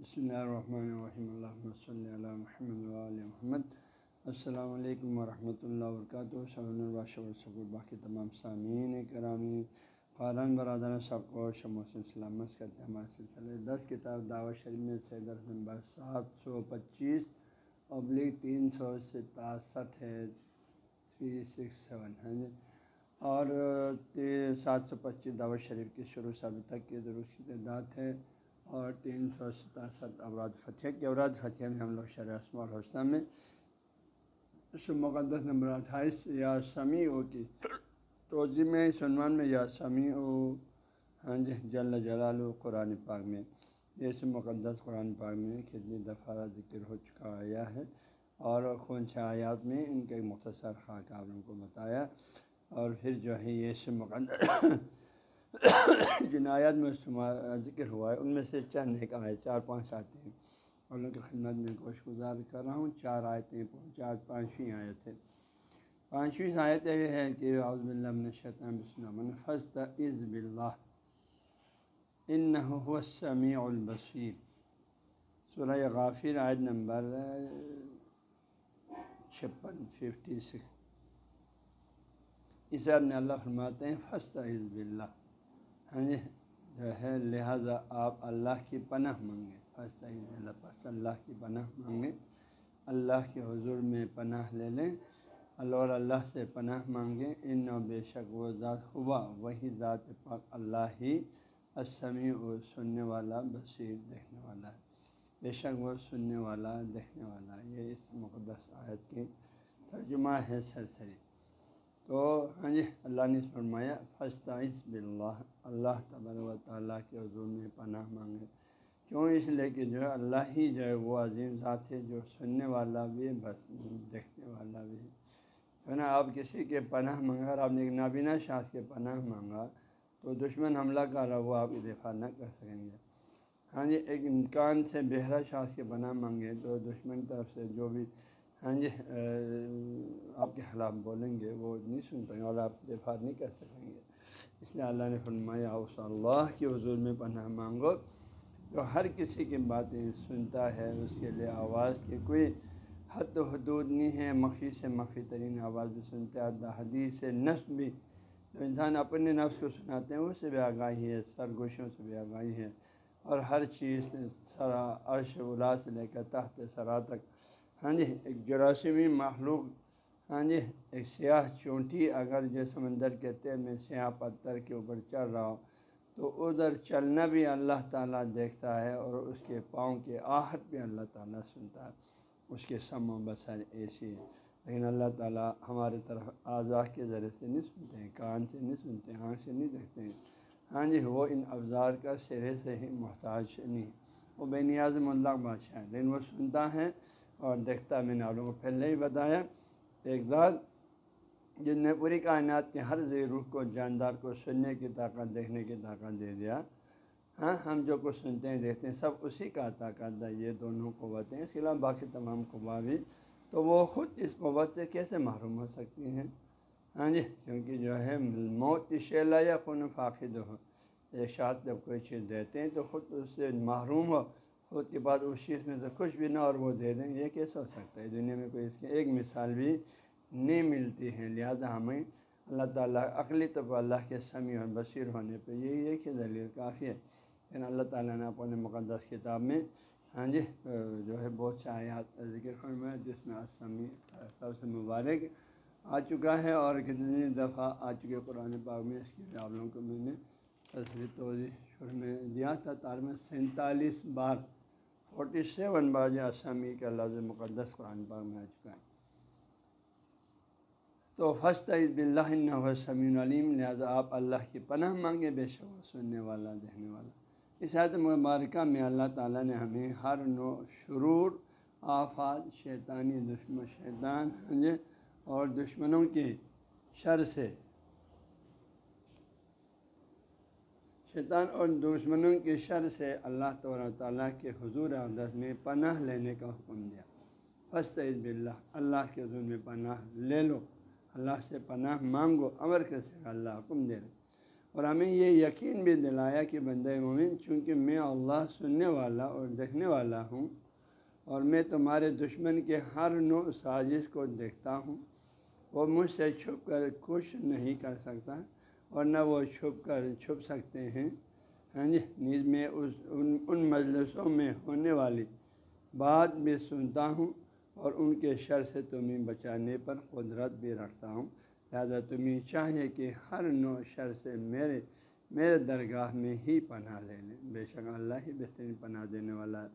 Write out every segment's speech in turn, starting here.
بسم اللہ الرحمن الرحیم اللہ صلی اللہ محمد علیہ محمد السلام علیکم ورحمۃ اللہ وبرکاتہ صلی اللہ باقی تمام سامعین کرامی قارن برادر سب کو شموسن سلامت کرتے ہیں ہمارے سلسلے دس کتاب دعوت شریف میں سے درس نمبر سات سو پچیس ابلیغ تین سو ستاسٹھ ہے تھری سکس سیون ہے جی اور سات سو پچیس دعوت شریف کی شروع سے ابھی تک کی درست کی تعداد ہے اور تین سو ستاسٹھ اوراد فتح کے اوراد فتح میں ہم لوگ شرح اسم الحسنہ میں۔ مقدس نمبر اٹھائیس، یا سمیع او کی توضی میں سنمان میں، یا سمیع او ہاں جی جل جلال و قرآن پاک میں۔ جیسے مقدس قرآن پاک میں کتنی دفعہ ذکر ہو چکا آیا ہے اور کون سے آیات میں، ان کے مختصر خاک آپ کو بتایا۔ اور پھر جو ہے، یہ سے مقدس جن آیات میں ذکر ہوا ہے، ان میں سے چند ایک آئے، چار پانچ آتے ہیں۔ اور ان کی خدمت میں کوشش گزار کر رہا ہوں، چار آیتیں چار پانچویں آیت ہے۔ پانچویں آیت یہ ہے کہ عظم اللہ شیطان بسم اللہ فسط عز بلّہ ہاں جی جو ہے، لہٰذا آپ اللہ کی پناہ مانگیں۔ فسط اللہ پس اللہ کی پناہ مانگیں۔ اللہ کے حضور میں پناہ لے لیں اللہ اور اللہ سے پناہ مانگیں۔ ان و بے شک وہ ذات ہوا، وہی ذات پاک اللہ ہی اسمی و سننے والا، بصیر دیکھنے والا ہے۔ بے شک وہ سننے والا، دیکھنے والا یہ اس مقدس آیت کی ترجمہ ہے سرسری۔ تو ہاں جی اللہ نے فرمایا فسطائش بلّہ اللہ تبر و تعالیٰ کے حضور میں پناہ مانگے۔ کیوں؟ اس لیے کہ جو ہے، اللہ ہی جو ہے، وہ عظیم ذات ہے، جو سننے والا بھی ہے، بس دیکھنے والا بھی ہے۔ ہے نا، آپ کسی کے پناہ مانگا، آپ نے ایک نابینا شاخ کے پناہ مانگا، تو دشمن حملہ کر رہا وہ آپ دفاع نہ کر سکیں گے۔ ہاں جی ایک کان سے بہرا شاخ کے پناہ مانگے، تو دشمن طرف سے جو بھی ہاں جی آپ کے خلاف بولیں گے، وہ نہیں سن پائیں گے اور آپ دفاع نہیں کر سکیں گے۔ اس لیے اللہ نے فرمایا اس اللہ کے حضور میں پناہ مانگو۔ جو ہر کسی کی باتیں سنتا ہے، اس کے لیے آواز کی کوئی حد و حدود نہیں ہے۔ مخفی سے مخفی ترین آواز بھی سنتے ہیں حدیث سے نفس بھی۔ جو انسان اپنے نفس کو سناتے ہیں، اس سے بھی آگاہی ہے سرگوشوں سے بھی آگاہی ہے۔ اور ہر چیز سرا، عرش الا سے لے کر تحت سرا تک ہاں جی ایک جراثیمی معلوم ہاں جی ایک سیاہ چونٹی اگر جو سمندر کے تیر میں سیاہ پتھر کے اوپر چل رہا ہو تو ادھر چلنا بھی اللہ تعالیٰ دیکھتا ہے اور اس کے پاؤں کے آہٹ بھی اللہ تعالیٰ سنتا ہے۔ اس کے سم و بسر ایسی ہے لیکن اللہ تعالیٰ ہمارے طرف اعضاء کے ذریعے سے نہیں سنتے ہیں، کان سے نہیں سنتے ہیں، آنکھ سے نہیں دیکھتے ہیں۔ ہاں جی وہ ان افزار کا سرے سے ہی محتاج نہیں، وہ بے نیاز ملک بادشاہ لیکن وہ سنتا ہے اور دیکھتا میں نے آپ لوگوں کو پہلے ہی بتایا ایک ذات جن نے پوری کائنات کے ہر زی روح کو، جاندار کو سننے کی طاقت، دیکھنے کی طاقت دے دیا۔ ہاں ہم جو کچھ سنتے ہیں، دیکھتے ہیں، سب اسی کا طاقت ہے۔ یہ دونوں قوتیں اس خلاف باقی تمام قوا بھی۔ تو وہ خود اس قوت سے کیسے محروم ہو سکتی ہیں؟ ہاں جی کیونکہ جو ہے، موت شیلا یا خون فاقد ہو۔ ایک شاد جب کوئی چیز دیتے ہیں تو خود اس سے محروم ہو۔ خود کے بعد اس چیز میں سے کچھ بھی نہ اور وہ دے دیں، یہ کیسے ہو سکتا ہے؟ دنیا میں کوئی اس کی ایک مثال بھی نہیں ملتی ہے۔ لہذا ہمیں اللہ تعالیٰ عقلی طب اللہ کے سمیع اور بصیر ہونے پہ یہی ایک ہی دلیل کافی ہے۔ لیکن اللہ تعالیٰ نے اپنے مقدس کتاب میں ہاں جی جو ہے بہت سے آیات ذکر فرمایا جس میں آسمی سب سے مبارک آ چکا ہے اور کتنی دفعہ آ چکے قرآن پاک میں اس کی آپ لوگوں کو میں نے تصویر توضیع شروع میں دیا تھا۔ تار میں سینتالیس بار فورٹی سیون بار جو آسامی کا لفظ مقدس قرآن پاک میں آ چکا ہے۔ تو فسط بلّہ سمین علیم، لہٰذا آپ اللہ کی پناہ مانگے، بے شک سننے والا، دیکھنے والا۔ اس حد مبارکہ میں اللہ تعالیٰ نے ہمیں ہر نو شرور، آفات، شیطانی دشمن، شیطان اور دشمنوں کے شر سے شیطان اور دشمنوں کے شر سے اللہ تعالیٰ تعالیٰ کے حضور اقدس میں پناہ لینے کا حکم دیا۔ فسط بلّہ اللہ کے حضور میں پناہ لے لو۔ اللہ سے پناہ مانگو، امر کے سے اللہ حکم دے رہے اور ہمیں یہ یقین بھی دلایا کہ بندہ مومن، چونکہ میں اللہ سننے والا اور دیکھنے والا ہوں، اور میں تمہارے دشمن کے ہر نو سازش کو دیکھتا ہوں، وہ مجھ سے چھپ کر کچھ نہیں کر سکتا۔ اور نہ وہ چھپ کر چھپ سکتے ہیں۔ ہاں جی نیز میں اس، ان ان مجلسوں میں ہونے والی بات بھی سنتا ہوں اور ان کے شر سے تمہیں بچانے پر قدرت بھی رکھتا ہوں۔ لہٰذا تمہیں چاہیے کہ ہر نو شر سے میرے میرے درگاہ میں ہی پناہ لے لیں۔ بے شک اللہ ہی بہترین پناہ دینے والا ہے۔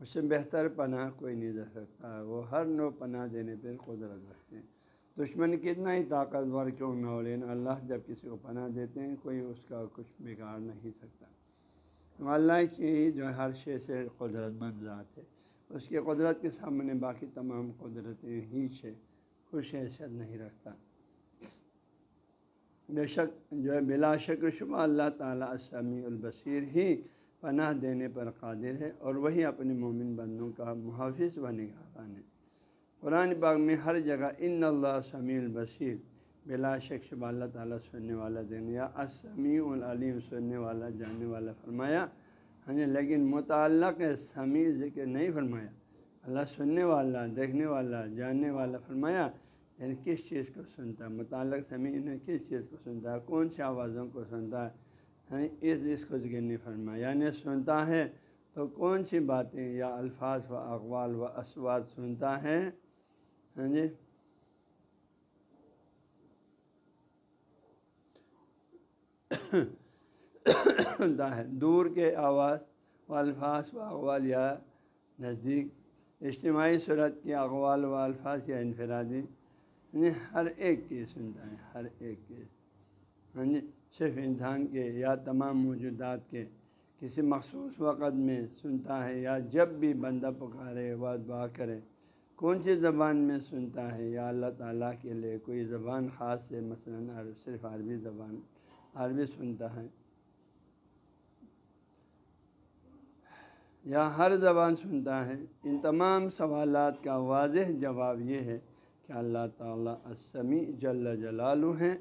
اس سے بہتر پناہ کوئی نہیں دے سکتا۔ وہ ہر نو پناہ دینے پر قدرت رکھتے ہیں۔ دشمن کتنا ہی طاقتور کیوں نہ ہو، لیکن اللہ جب کسی کو پناہ دیتے ہیں، کوئی اس کا کچھ بگاڑ نہیں سکتا۔ اللہ کی جو ہر شے سے قدرت بن ذات ہے۔ اس کی قدرت کے سامنے باقی تمام قدرتیں ہی سے خوش حیثیت نہیں رکھتا۔ بے شک جو ہے، بلا شک شبہ اللہ تعالیٰ اسمی البصیر ہی پناہ دینے پر قادر ہے اور وہی اپنے مومن بندوں کا محافظ و نگہبان ہے۔ قرآن باغ میں ہر جگہ ان اللہ سمیع البصیر بلا شک شبہ اللہ تعالیٰ سننے والا دینے یا اسمیع العلیم سننے والا، جاننے والا فرمایا۔ ہاں جی لیکن متعلق سمیع ذکر نہیں فرمایا۔ اللہ سننے والا، دیکھنے والا، جاننے والا فرمایا۔ یعنی کس چیز کو سنتا؟ ہے متعلق سمیع نے کس چیز کو سنتا؟ ہے کون سی آوازوں کو سنتا؟ ہے اس اس کو ذکر نہیں فرمایا۔ یعنی سنتا ہے تو کون سی باتیں یا الفاظ و اقوال و اسواد سنتا ہے؟ ہاں جی سنتا ہے دور کے آواز و الفاظ و اقوال یا نزدیک اجتماعی صورت کے اقوال و الفاظ یا انفرادی یعنی ہر ایک کی سنتا ہے ہر ایک کی ہاں جی صرف انسان کے یا تمام موجودات کے کسی مخصوص وقت میں سنتا ہے یا جب بھی بندہ پکارے و دعا کرے کون سی زبان میں سنتا ہے؟ یا اللہ تعالیٰ کے لیے کوئی زبان خاص ہے؟ مثلاً صرف عربی زبان عربی سنتا ہے۔ یا ہر زبان سنتا ہے۔ ان تمام سوالات کا واضح جواب یہ ہے کہ اللہ تعالیٰ اسمی جل جلالو ہیں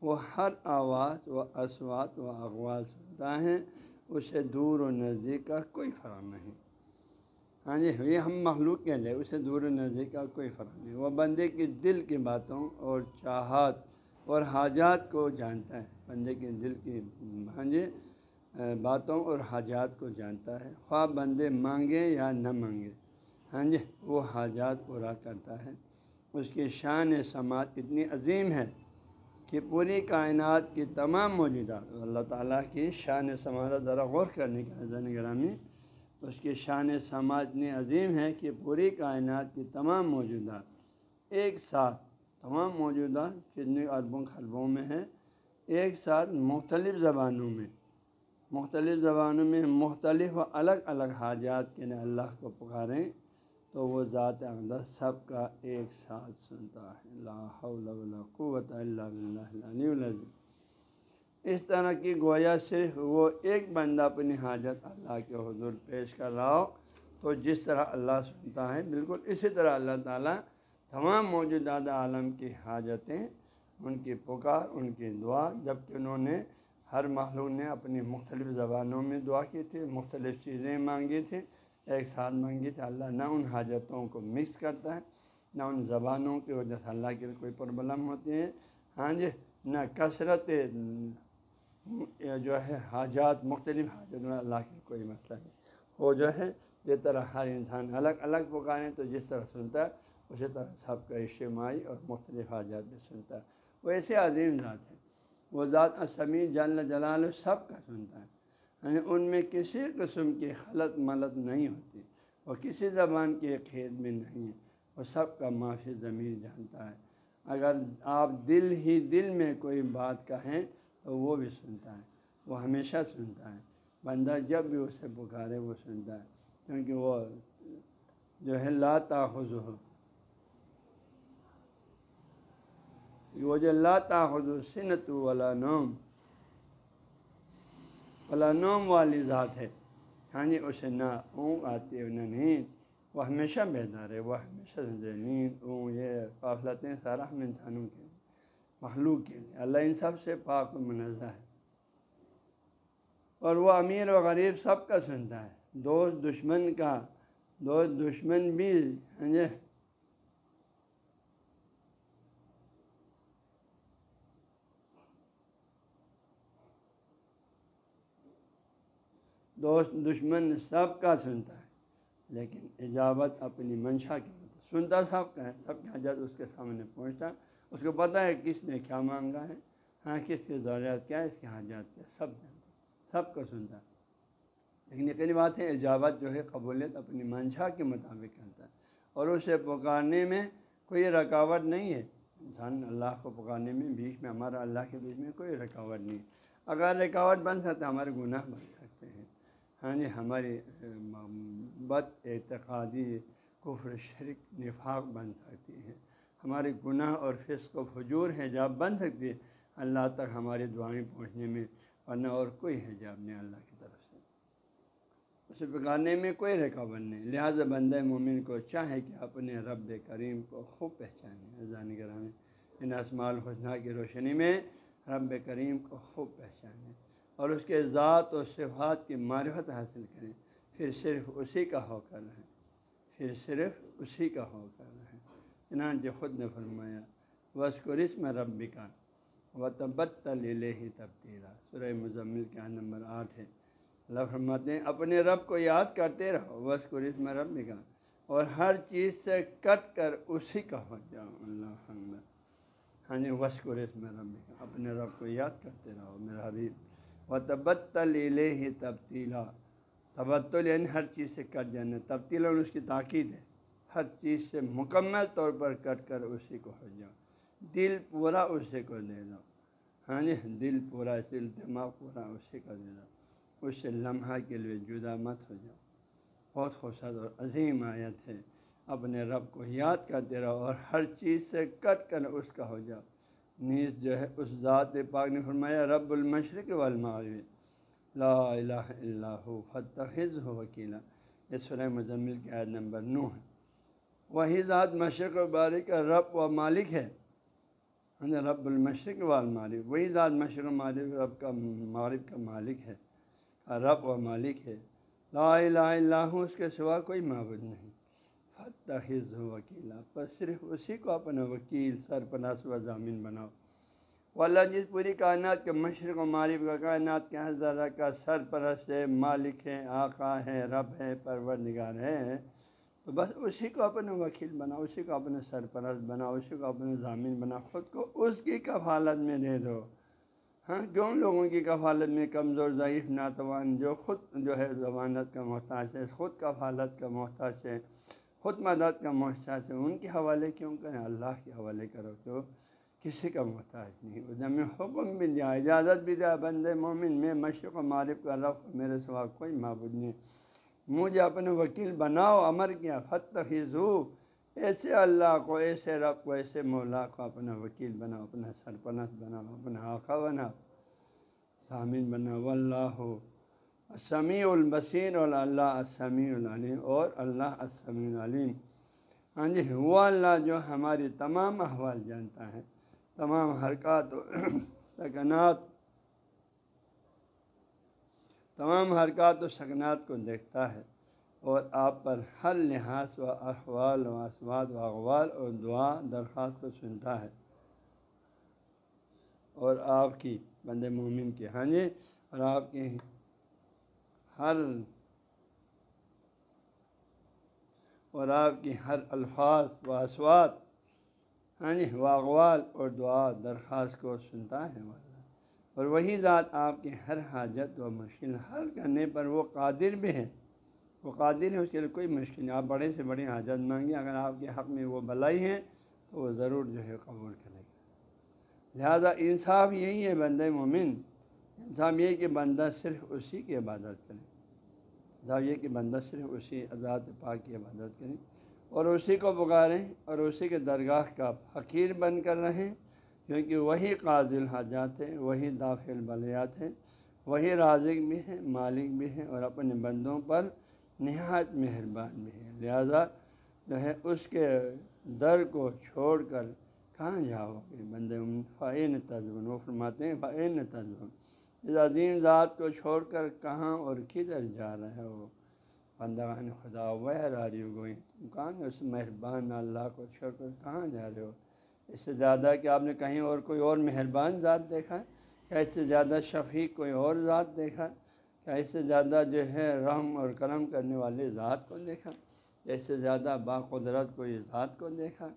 وہ ہر آواز و اسوات و اغواز سنتا ہے۔ اسے دور و نزدیک کا کوئی فرق نہیں۔ ہاں جی یہ ہم مخلوق کے لیے، اسے دور و نزدیک کا کوئی فرق نہیں۔ وہ بندے کے دل کی باتوں اور چاہات اور حاجات کو جانتا ہے۔ بندے کے دل کی ہاں جی باتوں اور حاجات کو جانتا ہے۔ خواہ بندے مانگے یا نہ مانگے ہاں جی وہ حاجات پورا کرتا ہے۔ اس کی شان سماعت اتنی عظیم ہے کہ پوری کائنات کی تمام موجودات اللہ تعالیٰ کی شان سماعت ذرا غور کرنے کا زین گرامی اس کی شان سماعت اتنی عظیم ہے کہ پوری کائنات کی تمام موجودات ایک ساتھ، تمام موجودات کتنے اربوں خربوں میں ہیں، ایک ساتھ مختلف زبانوں میں، مختلف زبانوں میں مختلف و الگ الگ حاجات کے لیے اللہ کو پکاریں تو وہ ذات اقدس سب کا ایک ساتھ سنتا ہے۔ لا حول ولا قوت الا باللہ اس طرح کی گویا صرف وہ ایک بندہ اپنی حاجت اللہ کے حضور پیش کر رہا ہو، تو جس طرح اللہ سنتا ہے، بالکل اسی طرح اللہ تعالیٰ تمام موجودات عالم کی حاجتیں، ان کی پکار، ان کی دعا جبکہ انہوں نے ہر مخلوق نے اپنی مختلف زبانوں میں دعا کی تھی، مختلف چیزیں مانگی تھیں ایک ساتھ مانگی تھی، اللہ نہ ان حاجتوں کو مکس کرتا ہے، نہ ان زبانوں کی وجہ سے اللہ کے کوئی پرابلم ہوتی ہے۔ ہاں جی نہ کثرت جو ہے حاجات مختلف حاجت میں اللہ کی کوئی مسئلہ نہیں۔ وہ جو ہے، جس طرح ہر انسان الگ الگ پکاریں تو جس طرح سنتا ہے، اسی طرح سب کا اجتماعی اور مختلف حاجات بھی سنتا ہے۔ وہ ایسے عظیم ذات ہے وہ ذات اسمی جل جلال سب کا سنتا ہے۔ یعنی ان میں کسی قسم کی خلط ملط نہیں ہوتی۔ اور کسی زبان کے کھیت میں نہیں ہے وہ سب کا معافی ضمیر جانتا ہے۔ اگر آپ دل ہی دل میں کوئی بات کہیں وہ بھی سنتا ہے۔ وہ ہمیشہ سنتا ہے۔ بندہ جب بھی اسے پکارے وہ سنتا ہے۔ کیونکہ وہ جو ہے لا تاخذ ہو وہ جو لا تاخذ سنت والا نوم۔ نوم والی ذات ہے۔ ہاں جی اسے نہ اونگ آتی ہے، نہ نیند۔ وہ ہمیشہ بیدار ہے، وہ ہمیشہ نیند، اونگ، یہ قافلتیں سارا ہم انسانوں کے مخلوق کے لیے اللہ ان سب سے پاک و منزہ ہے۔ اور وہ امیر و غریب سب کا سنتا ہے۔ دوست دشمن کا، دوست دشمن بھی سمجھے دوست دشمن سب کا سنتا ہے، لیکن اجابت اپنی منشا کی سنتا سب کا ہے، سب کی حاجت اس کے سامنے پہنچتا اس کو پتہ ہے کس نے کیا مانگا ہے؟ ہاں کس کی ضروریات کیا ہے اس کی حاجات کیا سب جانتا سب کو سنتا ہے۔ لیکن یقینی بات ہے اجابت جو ہے قبولیت اپنی منشا کے مطابق کرتا ہے۔ اور اسے پکارنے میں کوئی رکاوٹ نہیں ہے۔ انسان اللہ کو پکارنے میں، بیچ میں، ہمارا اللہ کے بیچ میں کوئی رکاوٹ نہیں اگر رکاوٹ بن سکتا ہے، ہمارے گناہ بن سکتے ہیں۔ ہاں جی ہماری بد اعتقادی، کفر، شرک، نفاق بن سکتی ہے۔ ہمارے گناہ اور فسق و فجور حجاب بن سکتی ہے اللہ تک ہماری دعائیں پہنچنے میں، ورنہ اور کوئی حجاب نہیں اللہ کی طرف سے۔ اسے پکارنے میں کوئی رکاوٹ نہیں۔ لہٰذا بندہ مومن کو چاہے کہ اپنے رب کریم کو خوب پہچانے، اذان گرانے، ان اسماع الحسنہ کی روشنی میں رب کریم کو خوب پہچانے اور اس کے ذات و صفات کی معرفت حاصل کریں۔ پھر صرف اسی کا ہو کر رہیں پھر صرف اسی کا ہو کر رہیں چنانچہ خود نے فرمایا وسکرس میں رب کا و تبت لے ہی تبدیلا سورہ مزمل کے نمبر آٹھ ہے۔ اللہ فرماتے ہیں، اپنے رب کو یاد کرتے رہو وسکرس میں رب کا اور ہر چیز سے کٹ کر اسی کا ہو جاؤ اللہ ہاں جی وسکرس میں رب کا اپنے رب کو یاد کرتے رہو میرا حبیب۔ و تبتل ہی تبدیلا تبتل یعنی ہر چیز سے کٹ جانا تبدیل اور اس کی تاکید ہے۔ ہر چیز سے مکمل طور پر کٹ کر اسی کو ہو جاؤ۔ دل پورا اسی کو دے دو۔ ہاں جی دل پورا، دل، دماغ پورا اسی کو دے دو۔ اس سے لمحہ کے لیے جدا مت ہو جاؤ۔ بہت خوبصورت اور عظیم آیت ہے۔ اپنے رب کو یاد کرتے رہو اور ہر چیز سے کٹ کر اس کا ہو جاؤ۔ نیز جو ہے، اس ذات پاک نے فرمایا، رب المشرق والمغرب۔ لا الہ الا ہو فتخذ ہو وکیلا۔ یہ سورہ مزمل کی عید نمبر نو ہے۔ وہی ذات مشرق و باری کا رب و مالک ہے۔ ہاں جی، رب المشرق والمغرب وہی ذات مشرق و مالک رب کا مغرب کا مالک ہے رب و مالک ہے۔ لا الہ الا ہوں اس کے سوا کوئی معبود نہیں۔ فتخذ وکیلا، پر صرف اسی کو اپنا وکیل، سرپرست و ضامین بناؤ۔ وہ اللہ جس پوری کائنات کے مشرق و معرف کا کائنات کے ہزارہ کا سرپرست ہے، مالک ہے، آقا ہے، رب ہے پرور نگار ہے۔ تو بس اسی کو اپنا وکیل بناؤ اسی کو اپنے سرپرست بناؤ اسی کو اپنے ضامین بناؤ خود کو اس کی کفالت میں دے دو۔ ہاں کیوں لوگوں کی کفالت میں کمزور، ضعیف، ناتوان، جو خود جو ہے ضمانت کا محتاج ہے، خود کفالت کا محتاج ہے، خود مدد کا محتاج ہے، ان کے حوالے کیوں کریں؟ اللہ کے حوالے کرو تو کسی کا محتاج نہیں۔ جب حکم بھی دیا، اجازت بھی دیا بند مومن میں مشرق و معرف کا رف میرے سوا کوئی معبود نہیں۔ مجھے اپنے وکیل بناؤ، امر کیا فتح ایسے اللہ کو، ایسے رب کو، ایسے مولا کو اپنا وکیل بناؤ، اپنا سرپنت بناؤ، اپنا آقا بناؤ سامن بناؤ۔ اللہ ہو سمیع البصیر، اور اللہ السمیع العلیم، اور اللہ السمیع العلیم۔ ہاں جی وہ اللہ جو ہماری تمام احوال جانتا ہے، تمام حرکات و سکنات تمام حرکات و سکنات کو دیکھتا ہے اور آپ پر ہر لحاظ و احوال و اسواد و اغوال اور دعا درخواست کو سنتا ہے اور آپ کی بند مومن کی ہاں جی اور آپ کی ہر اور آپ کی ہر الفاظ و اسوات ہاں جی واغوال اور دعا درخواست کو سنتا ہے۔ اور وہی ذات آپ کی ہر حاجت و مشکل حل کرنے پر وہ قادر بھی ہے۔ وہ قادر ہے، اس کے لیے کوئی مشکل نہیں۔ آپ بڑے سے بڑی حاجت مانگیں، اگر آپ کے حق میں وہ بلائی ہیں تو وہ ضرور جو ہے قبول کرے گا لہذا انصاف یہی ہے بندہ مومن۔ انصاف یہ کہ بندہ صرف اسی کی عبادت کرے۔ انصاف یہ کہ بندہ صرف اسی آزاد پاک کی عبادت کریں اور اسی کو پکاریں اور اسی کے درگاہ کا فقیر بن کر رہیں کیونکہ وہی قاضل حاجات ہیں، وہی داخل بلیات ہیں، وہی رازق بھی ہیں، مالک بھی ہیں اور اپنے بندوں پر نہایت مہربان بھی ہے لہذا جو ہے، اس کے در کو چھوڑ کر کہاں جاؤ گے؟ بندے فعین تجبن وہ فرماتے ہیں فعین تجبن اس عظیم ذات کو چھوڑ کر کہاں اور کدھر جا رہے ہو؟ بندگان خدا وہ راری گوئی تم کہاں اس مہربان اللہ کو چھوڑ کر کہاں جا رہے ہو؟ اس سے زیادہ کہ آپ نے کہیں اور کوئی اور مہربان ذات دیکھا کیا اس سے زیادہ شفیق کوئی اور ذات دیکھا کیا اس سے زیادہ جو ہے رحم اور کرم کرنے والے ذات کو دیکھا کیا اس سے زیادہ باقدرت کوئی ذات کو دیکھا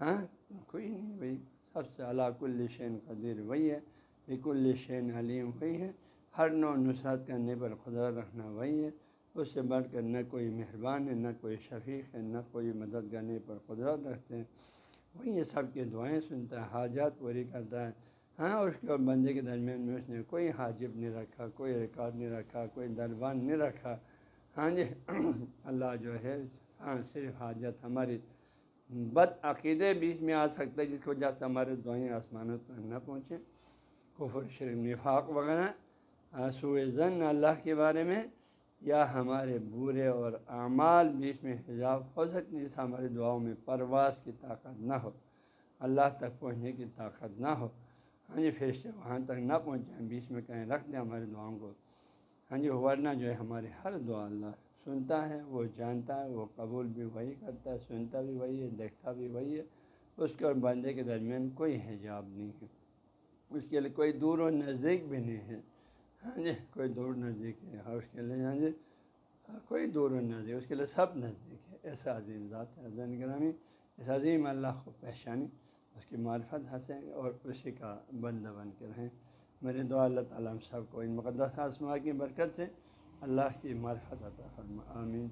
ہاں؟ کوئی نہیں بھائی، سب سے اللہ کل شین قدیر وہی ہے بیک الشین علیم وہی ہے۔ ہر نو نصرت کرنے پر قدرت رکھنا وہی ہے۔ اس سے بڑھ کر نہ کوئی مہربان ہے، نہ کوئی شفیق ہے، نہ کوئی مدد کرنے پر قدرت رکھتے ہیں۔ وہی یہ سب کی دعائیں سنتا ہے حاجات پوری کرتا ہے ہاں اس کے اور بندے کے درمیان میں اس نے کوئی حاجب نہیں رکھا، کوئی ریکارڈ نہیں رکھا، کوئی دربان نہیں رکھا۔ ہاں جی اللہ جو ہے ہاں صرف حاجت ہماری۔ بد عقیدے بیچ میں آ سکتا ہے، جس کی وجہ سے ہمارے دعائیں آسمانوں تک نہ پہنچیں۔ کفر، شرک، نفاق وغیرہ۔ سوئے زن اللہ کے بارے میں یا ہمارے برے اور اعمال بیچ میں حجاب ہو سکتی جس ہماری دعاؤں میں پرواز کی طاقت نہ ہو، اللہ تک پہنچنے کی طاقت نہ ہو۔ ہاں جی فرشتے وہاں تک نہ پہنچائیں بیچ میں کہیں رکھ دیں ہماری دعاؤں کو۔ ہاں جی ورنہ جو ہے ہماری ہر دعا اللہ سنتا ہے، وہ جانتا ہے، وہ قبول بھی وہی کرتا ہے، سنتا بھی وہی ہے، دیکھتا بھی وہی ہے۔ اس کے اور بندے کے درمیان کوئی حجاب نہیں ہے۔ اس کے لیے کوئی دور و نزدیک بھی نہیں ہے۔ ہاں جی کوئی دور نزدیک ہے اس کے لیے ہاں جی۔ ہاں، کوئی دور و نزدیک، اس کے لیے سب نزدیک ہے۔ ایسا عظیم ذات ہے عظیم گرامی، اس عظیم اللہ کو پہچانی، اس کی معرفت حاصل، اور اسی کا بندہ بن کے رہیں۔ میرے دعا، اللہ تعالیٰ ہم سب کو ان مقدس آسما کی برکت سے اللہ کی معرفت عطا فرما، آمین۔